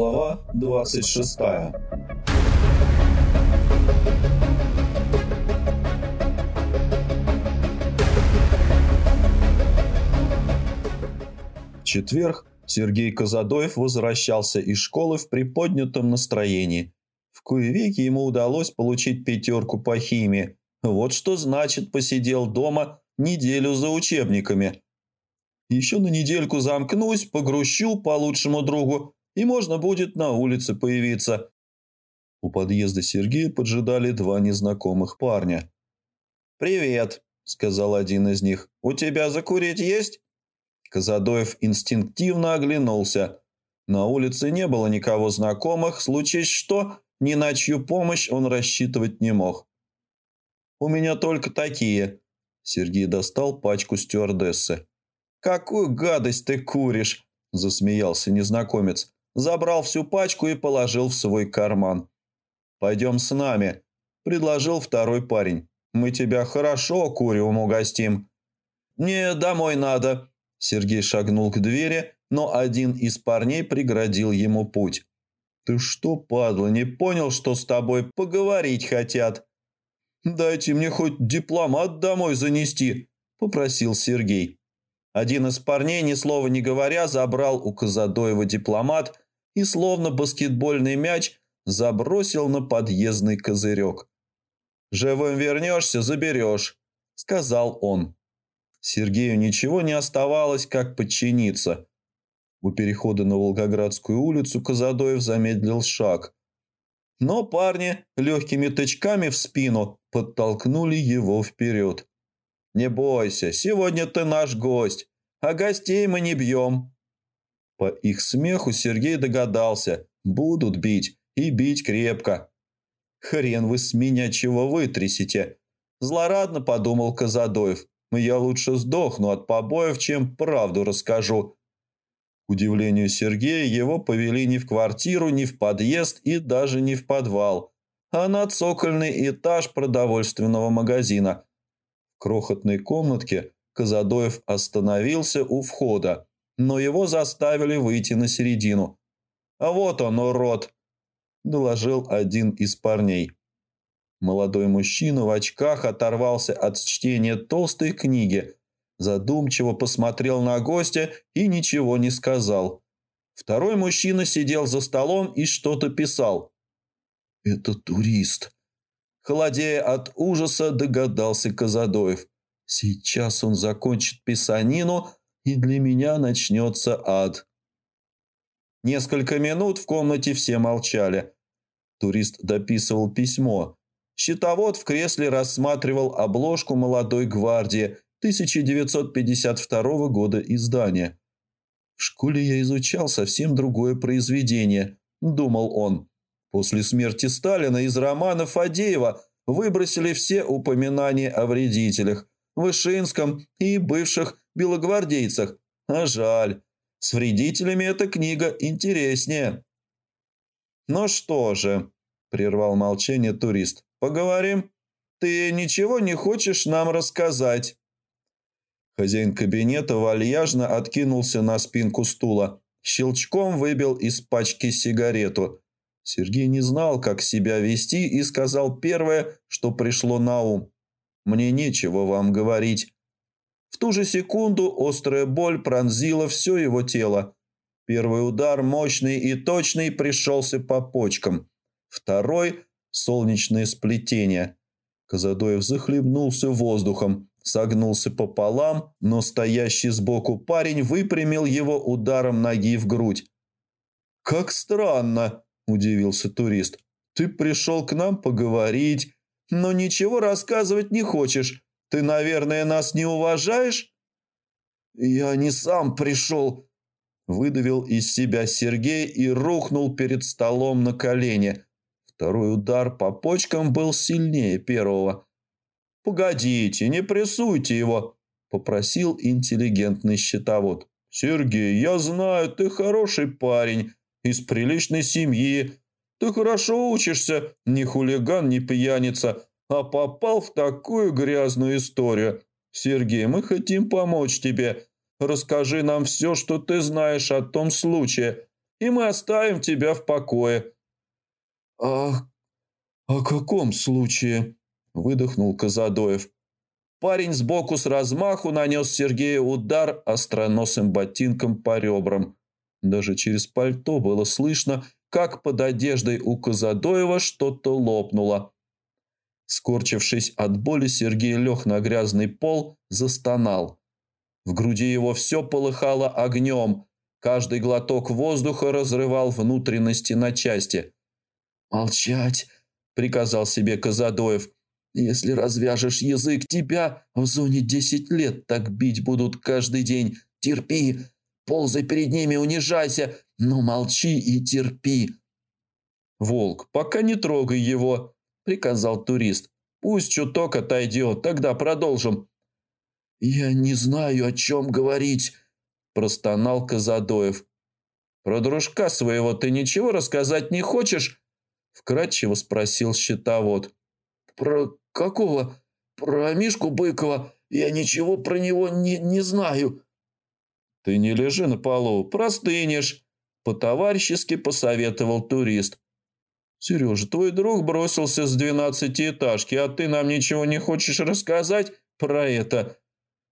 Глава 26 В четверг Сергей Казадоев возвращался из школы в приподнятом настроении. В кое веки ему удалось получить пятерку по химии. Вот что значит посидел дома неделю за учебниками. Еще на недельку замкнусь, погрущу по лучшему другу, и можно будет на улице появиться. У подъезда Сергея поджидали два незнакомых парня. «Привет», — сказал один из них. «У тебя закурить есть?» Казадоев инстинктивно оглянулся. На улице не было никого знакомых, случись что, ни на чью помощь он рассчитывать не мог. «У меня только такие». Сергей достал пачку стюардессы. «Какую гадость ты куришь!» – засмеялся незнакомец. Забрал всю пачку и положил в свой карман. «Пойдем с нами», – предложил второй парень. «Мы тебя хорошо куревом угостим». «Не, домой надо», – Сергей шагнул к двери, но один из парней преградил ему путь. «Ты что, падла, не понял, что с тобой поговорить хотят?» «Дайте мне хоть дипломат домой занести», – попросил Сергей. Один из парней, ни слова не говоря, забрал у Казадоева дипломат и, словно баскетбольный мяч, забросил на подъездный козырек. «Живым вернешься, заберешь», – сказал он. Сергею ничего не оставалось, как подчиниться. У перехода на Волгоградскую улицу Казадоев замедлил шаг. Но парни легкими тычками в спину подтолкнули его вперед. «Не бойся, сегодня ты наш гость, а гостей мы не бьем». По их смеху Сергей догадался, будут бить, и бить крепко. «Хрен вы с меня чего вытрясете!» Злорадно подумал Казадоев. «Я лучше сдохну от побоев, чем правду расскажу». К удивлению Сергея, его повели не в квартиру, не в подъезд и даже не в подвал, а на цокольный этаж продовольственного магазина – крохотной комнатке Казадоев остановился у входа, но его заставили выйти на середину. «А вот он, урод!» – доложил один из парней. Молодой мужчина в очках оторвался от чтения толстой книги, задумчиво посмотрел на гостя и ничего не сказал. Второй мужчина сидел за столом и что-то писал. «Это турист», Холодея от ужаса, догадался Казадоев. Сейчас он закончит писанину, и для меня начнется ад. Несколько минут в комнате все молчали. Турист дописывал письмо. Щитовод в кресле рассматривал обложку «Молодой гвардии» 1952 года издания. «В школе я изучал совсем другое произведение», – думал он. После смерти Сталина из романа Фадеева выбросили все упоминания о вредителях, Вышинском и бывших белогвардейцах. А жаль, с вредителями эта книга интереснее. «Ну что же», – прервал молчание турист, – «поговорим? Ты ничего не хочешь нам рассказать?» Хозяин кабинета вальяжно откинулся на спинку стула, щелчком выбил из пачки сигарету – Сергей не знал, как себя вести, и сказал первое, что пришло на ум. «Мне нечего вам говорить». В ту же секунду острая боль пронзила все его тело. Первый удар, мощный и точный, пришелся по почкам. Второй – солнечное сплетение. Казадоев захлебнулся воздухом, согнулся пополам, но стоящий сбоку парень выпрямил его ударом ноги в грудь. «Как странно!» Удивился турист. «Ты пришел к нам поговорить, но ничего рассказывать не хочешь. Ты, наверное, нас не уважаешь?» «Я не сам пришел», – выдавил из себя Сергей и рухнул перед столом на колени. Второй удар по почкам был сильнее первого. «Погодите, не прессуйте его», – попросил интеллигентный счетовод. «Сергей, я знаю, ты хороший парень, из приличной семьи. Ты хорошо учишься, ни хулиган, ни пьяница, а попал в такую грязную историю. Сергей, мы хотим помочь тебе. Расскажи нам все, что ты знаешь о том случае. и мы оставим тебя в покое». «А о каком случае?» – выдохнул Казадоев. Парень сбоку с размаху нанес Сергею удар остроносым ботинком по ребрам. Даже через пальто было слышно, как под одеждой у Казадоева что-то лопнуло. Скорчившись от боли, Сергей лег на грязный пол, застонал. В груди его все полыхало огнем. Каждый глоток воздуха разрывал внутренности на части. «Молчать!» – приказал себе Казадоев – если развяжешь язык, тебя в зоне десять лет так бить будут каждый день. Терпи, ползай перед ними, унижайся, но молчи и терпи. «Волк, пока не трогай его», — приказал турист. «Пусть чуток отойдет, тогда продолжим». «Я не знаю, о чем говорить», – простонал Казадоев. «Про дружка своего ты ничего рассказать не хочешь?» – вкратчиво спросил щитовод. «Про «Какого? Про Мишку Быкова? Я ничего про него не, не знаю». «Ты не лежи на полу, простынешь», – по-товарищески посоветовал турист. «Сережа, твой друг бросился с двенадцатиэтажки, а ты нам ничего не хочешь рассказать про это?»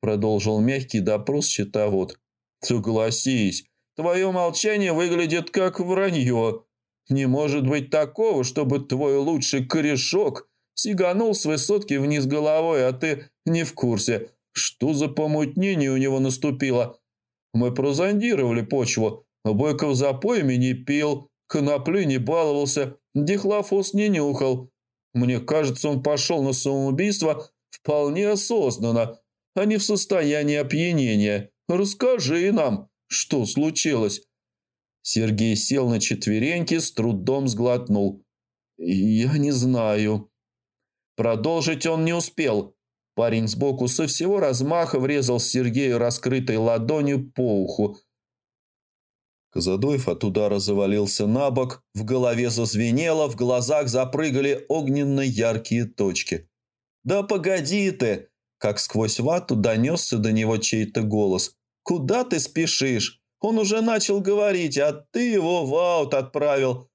Продолжил мягкий допрос счетовод. «Согласись, твое молчание выглядит как вранье. Не может быть такого, чтобы твой лучший корешок Сиганул с высотки вниз головой, а ты не в курсе. Что за помутнение у него наступило? Мы прозондировали почву. Быков запоями не пил, конопли не баловался, дихлофос не нюхал. Мне кажется, он пошел на самоубийство вполне осознанно, а не в состоянии опьянения. Расскажи нам, что случилось?» Сергей сел на четвереньки, с трудом сглотнул. «Я не знаю», Продолжить он не успел. Парень сбоку со всего размаха врезал Сергею раскрытой ладонью по уху. Казадоев от удара завалился на бок, в голове зазвенело, в глазах запрыгали огненно-яркие точки. «Да погоди ты!» Как сквозь вату донесся до него чей-то голос. «Куда ты спешишь? Он уже начал говорить, а ты его в аут отправил».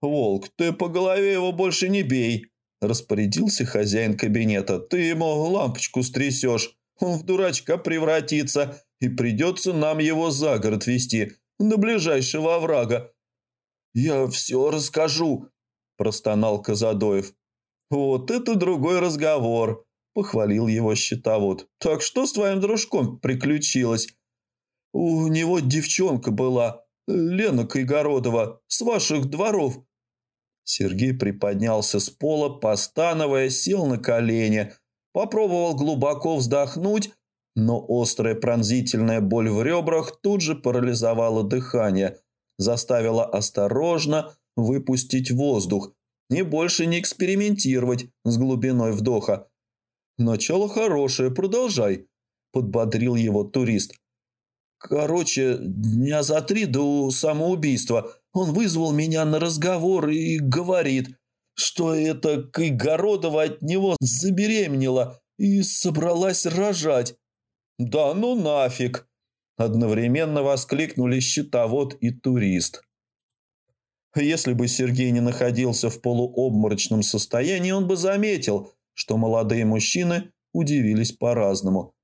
«Волк, ты по голове его больше не бей!» Распорядился хозяин кабинета. «Ты ему лампочку стрясешь, он в дурачка превратится, и придется нам его за город вести, до ближайшего оврага». «Я все расскажу», – простонал Казадоев. «Вот это другой разговор», – похвалил его счетовод. «Так что с твоим дружком приключилось?» «У него девчонка была, Лена Кайгородова, с ваших дворов. Сергей приподнялся с пола, постановая, сел на колени, попробовал глубоко вздохнуть, но острая пронзительная боль в ребрах тут же парализовала дыхание, заставила осторожно выпустить воздух, не больше не экспериментировать с глубиной вдоха. «Начало хорошее, продолжай», – подбодрил его турист. «Короче, дня за три до самоубийства – он вызвал меня на разговор и говорит, что это Кайгородова от него забеременела и собралась рожать. «Да ну нафиг!» Одновременно воскликнули счетовод и турист. Если бы Сергей не находился в полуобморочном состоянии, он бы заметил, что молодые мужчины удивились по-разному.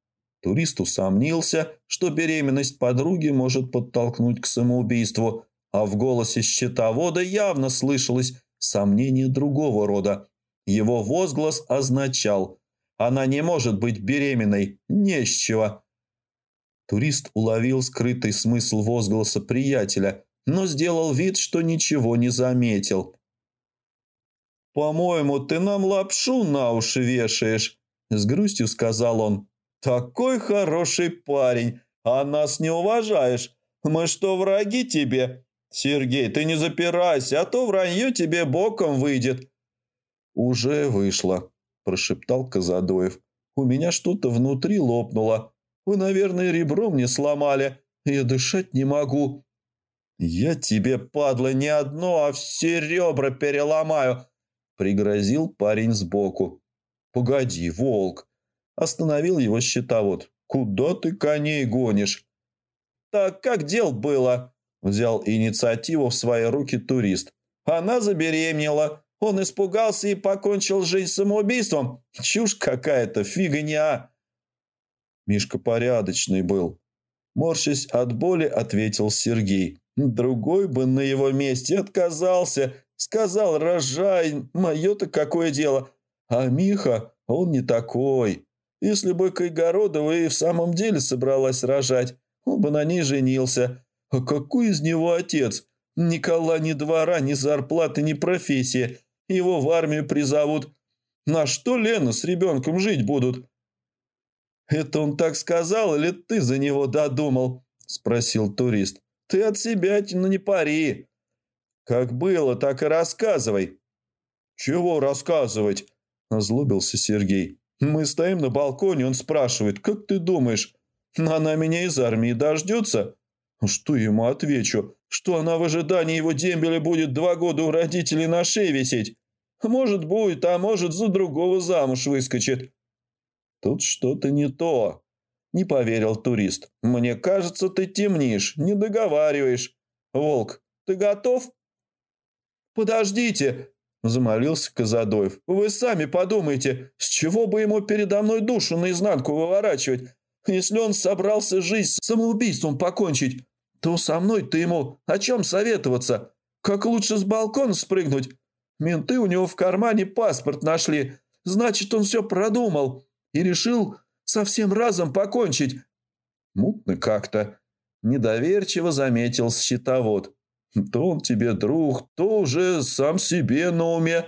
Турист усомнился, что беременность подруги может подтолкнуть к самоубийству, а в голосе счетовода явно слышалось сомнение другого рода. Его возглас означал «Она не может быть беременной, не с чего». Турист уловил скрытый смысл возгласа приятеля, но сделал вид, что ничего не заметил. «По-моему, ты нам лапшу на уши вешаешь», – с грустью сказал он. «Такой хороший парень, а нас не уважаешь. Мы что, враги тебе? «Сергей, ты не запирайся, а то вранье тебе боком выйдет». «Уже вышло», – прошептал Казадоев. «У меня что-то внутри лопнуло. Вы, наверное, ребро мне сломали. Я дышать не могу». «Я тебе, падла, не одно, а все ребра переломаю», – пригрозил парень сбоку. «Погоди, волк!» – остановил его щитовод. «Куда ты коней гонишь?» «Так как дел было?» Взял инициативу в свои руки турист. Она забеременела. Он испугался и покончил жизнь самоубийством. Чушь какая-то, фигня. Мишка порядочный был. Морщась от боли, ответил Сергей. Другой бы на его месте отказался. Сказал, рожай, мое-то какое дело. А Миха, он не такой. Если бы Кайгородова и в самом деле собралась рожать, он бы на ней женился. А какой из него отец? Никола ни двора, ни зарплаты, ни профессии. Его в армию призовут. На что Лена с ребенком жить будут? «Это он так сказал, или ты за него додумал?» – спросил турист. «Ты от себя ну не пари. Как было, так и рассказывай». «Чего рассказывать?» – озлобился Сергей. «Мы стоим на балконе, он спрашивает, как ты думаешь, она меня из армии дождется?» Что ему отвечу? Что она в ожидании его дембеля будет два года у родителей на шее висеть? Может, будет, а может, за другого замуж выскочит. Тут что-то не то. Не поверил турист. Мне кажется, ты темнишь, не договариваешь. Волк, ты готов? Подождите, замолился Казадоев. Вы сами подумайте, с чего бы ему передо мной душу наизнанку выворачивать? Если он собрался жизнь самоубийством покончить, то со мной-то ему о чем советоваться? Как лучше с балкона спрыгнуть? Менты у него в кармане паспорт нашли. Значит, он все продумал и решил совсем разом покончить. Мутно как-то. Недоверчиво заметил счетовод. То он тебе друг, то уже сам себе на уме.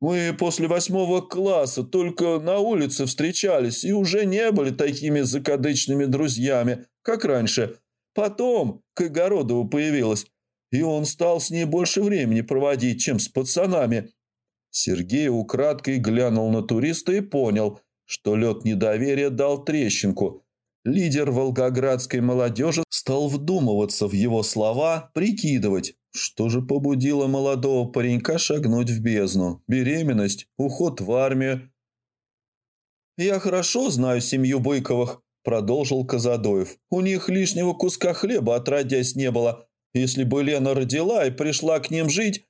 Мы после восьмого класса только на улице встречались и уже не были такими закадычными друзьями, как раньше. Потом Кайгородова появилась, и он стал с ней больше времени проводить, чем с пацанами. Сергей украдкой глянул на туриста и понял, что лед недоверия дал трещинку. Лидер волгоградской молодежи стал вдумываться в его слова, прикидывать, что же побудило молодого паренька шагнуть в бездну? Беременность, уход в армию. «Я хорошо знаю семью Быковых», – продолжил Казадоев. «У них лишнего куска хлеба отродясь не было. Если бы Лена родила и пришла к ним жить,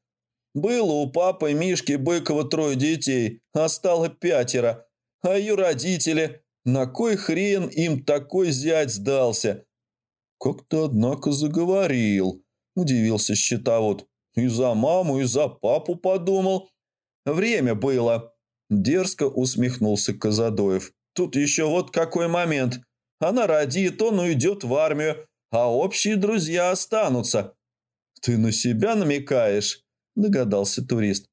было у папы Мишки Быкова трое детей, а стало пятеро. А ее родители, на кой хрен им такой зять сдался?» «Как-то, однако, заговорил», – удивился счетовод. «И за маму, и за папу подумал». «Время было», – дерзко усмехнулся Казадоев. «Тут еще вот какой момент. Она родит, он уйдет в армию, а общие друзья останутся». «Ты на себя намекаешь?» – догадался турист.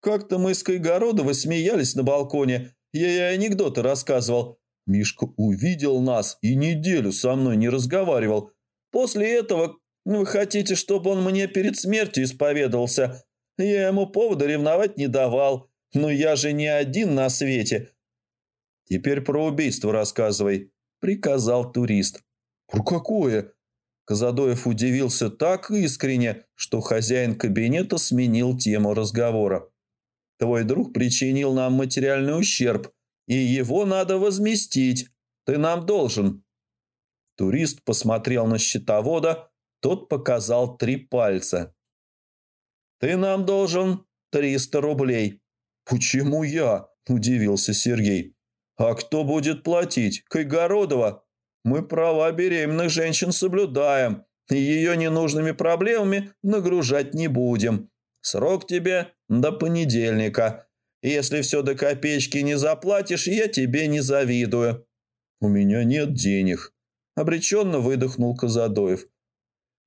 «Как-то мы с Кайгородовой смеялись на балконе. Я ей анекдоты рассказывал. Мишка увидел нас и неделю со мной не разговаривал. После этого вы хотите, чтобы он мне перед смертью исповедовался? Я ему повода ревновать не давал. Но я же не один на свете. Теперь про убийство рассказывай, приказал турист. Про какое? Казадоев удивился так искренне, что хозяин кабинета сменил тему разговора. Твой друг причинил нам материальный ущерб, и его надо возместить. Ты нам должен. Турист посмотрел на счетовода, тот показал три пальца. «Ты нам должен триста рублей». «Почему я?» – удивился Сергей. «А кто будет платить? Кайгородова? Мы права беременных женщин соблюдаем, и ее ненужными проблемами нагружать не будем. Срок тебе до понедельника. Если все до копеечки не заплатишь, я тебе не завидую». «У меня нет денег», – обреченно выдохнул Казадоев.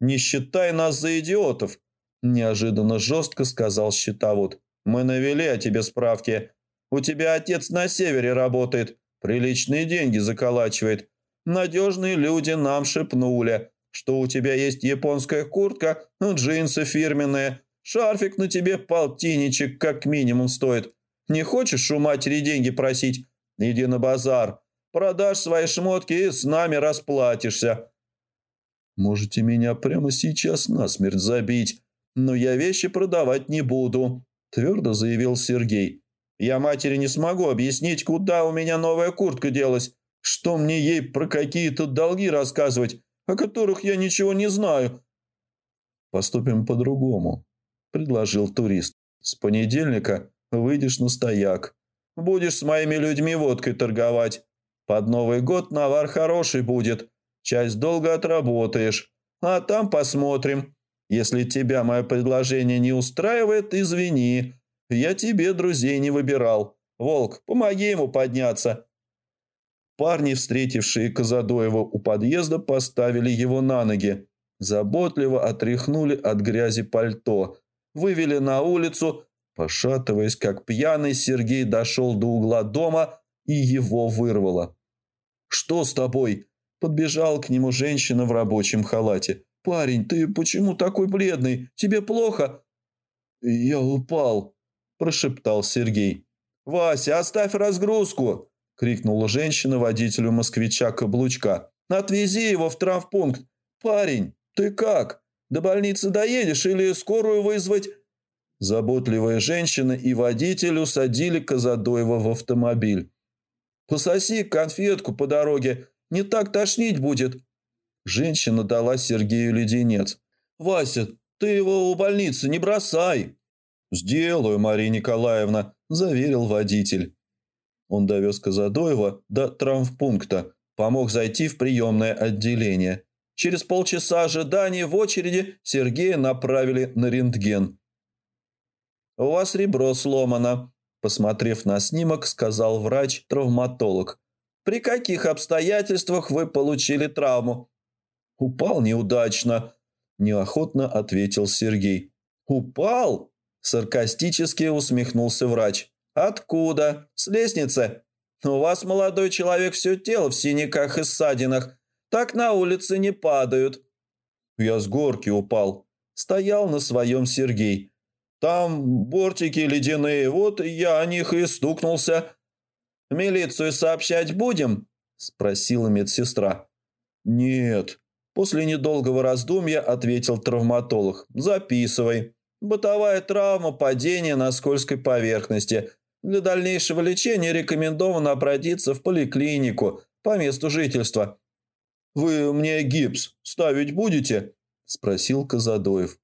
«Не считай нас за идиотов», – неожиданно жестко сказал счетовод. «Мы навели о тебе справки. У тебя отец на севере работает, приличные деньги заколачивает. Надежные люди нам шепнули, что у тебя есть японская куртка, джинсы фирменные, шарфик на тебе полтинничек как минимум стоит. Не хочешь у матери деньги просить? Иди на базар, продашь свои шмотки и с нами расплатишься». Можете меня прямо сейчас насмерть забить, но я вещи продавать не буду», – твердо заявил Сергей. «Я матери не смогу объяснить, куда у меня новая куртка делась, что мне ей про какие-то долги рассказывать, о которых я ничего не знаю». «Поступим по-другому», – предложил турист. «С понедельника выйдешь на стояк. Будешь с моими людьми водкой торговать. Под Новый год навар хороший будет. Часть долго отработаешь. А там посмотрим. Если тебя мое предложение не устраивает, извини. Я тебе друзей не выбирал. Волк, помоги ему подняться». Парни, встретившие Казадоева у подъезда, поставили его на ноги. Заботливо отряхнули от грязи пальто. Вывели на улицу. Пошатываясь, как пьяный, Сергей дошел до угла дома и его вырвало. «Что с тобой?» Подбежала к нему женщина в рабочем халате. «Парень, ты почему такой бледный? Тебе плохо?» «Я упал», – прошептал Сергей. «Вася, оставь разгрузку!» – крикнула женщина водителю москвича-каблучка. «Отвези его в травмпункт! Парень, ты как? До больницы доедешь или скорую вызвать?» Заботливая женщина и водитель усадили Казадоева в автомобиль. «Пососи конфетку по дороге, не так тошнить будет». Женщина дала Сергею леденец. «Вася, ты его у больницы не бросай!» «Сделаю, Мария Николаевна», – заверил водитель. Он довез Казадоева до травмпункта, помог зайти в приемное отделение. Через полчаса ожидания в очереди Сергея направили на рентген. «У вас ребро сломано», – посмотрев на снимок, сказал врач-травматолог. «При каких обстоятельствах вы получили травму?» «Упал неудачно», – неохотно ответил Сергей. «Упал?» – саркастически усмехнулся врач. «Откуда? С лестницы? У вас, молодой человек, все тело в синяках и ссадинах. Так на улице не падают». «Я с горки упал», – стоял на своем Сергей. «Там бортики ледяные, вот я о них и стукнулся». «Милицию сообщать будем?» – спросила медсестра. «Нет», После недолгого раздумья ответил травматолог. «Записывай. Бытовая травма, падение на скользкой поверхности. Для дальнейшего лечения рекомендовано обратиться в поликлинику по месту жительства». «Вы мне гипс ставить будете?» – спросил Казадоев.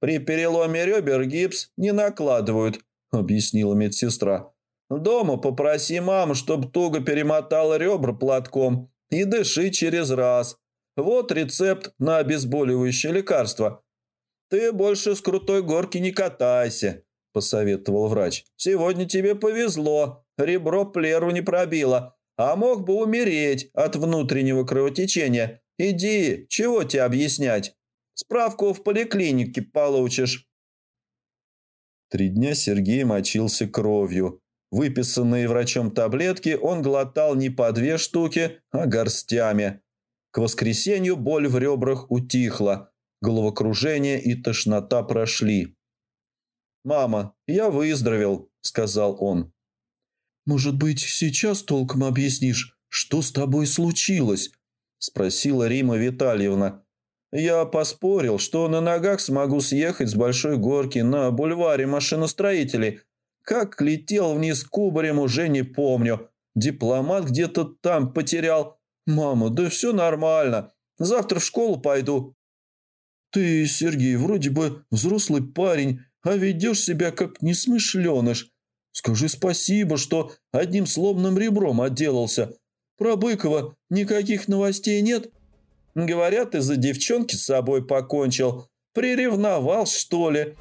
«При переломе ребер гипс не накладывают», – объяснила медсестра. «Дома попроси маму, чтобы туго перемотала ребра платком и дыши через раз. Вот рецепт на обезболивающее лекарство. Ты больше с крутой горки не катайся, посоветовал врач. Сегодня тебе повезло, ребро плеру не пробило, а мог бы умереть от внутреннего кровотечения. Иди, чего тебе объяснять? Справку в поликлинике получишь. Три дня Сергей мочился кровью. Выписанные врачом таблетки он глотал не по две штуки, а горстями. К воскресенью боль в ребрах утихла, головокружение и тошнота прошли. «Мама, я выздоровел», — сказал он. «Может быть, сейчас толком объяснишь, что с тобой случилось?» — спросила Рима Витальевна. «Я поспорил, что на ногах смогу съехать с большой горки на бульваре машиностроителей. Как летел вниз кубарем, уже не помню. Дипломат где-то там потерял. «Мама, да все нормально. Завтра в школу пойду». «Ты, Сергей, вроде бы взрослый парень, а ведешь себя как несмышленыш. Скажи спасибо, что одним сломанным ребром отделался. Про Быкова никаких новостей нет?» «Говорят, из-за девчонки с собой покончил. Приревновал, что ли?»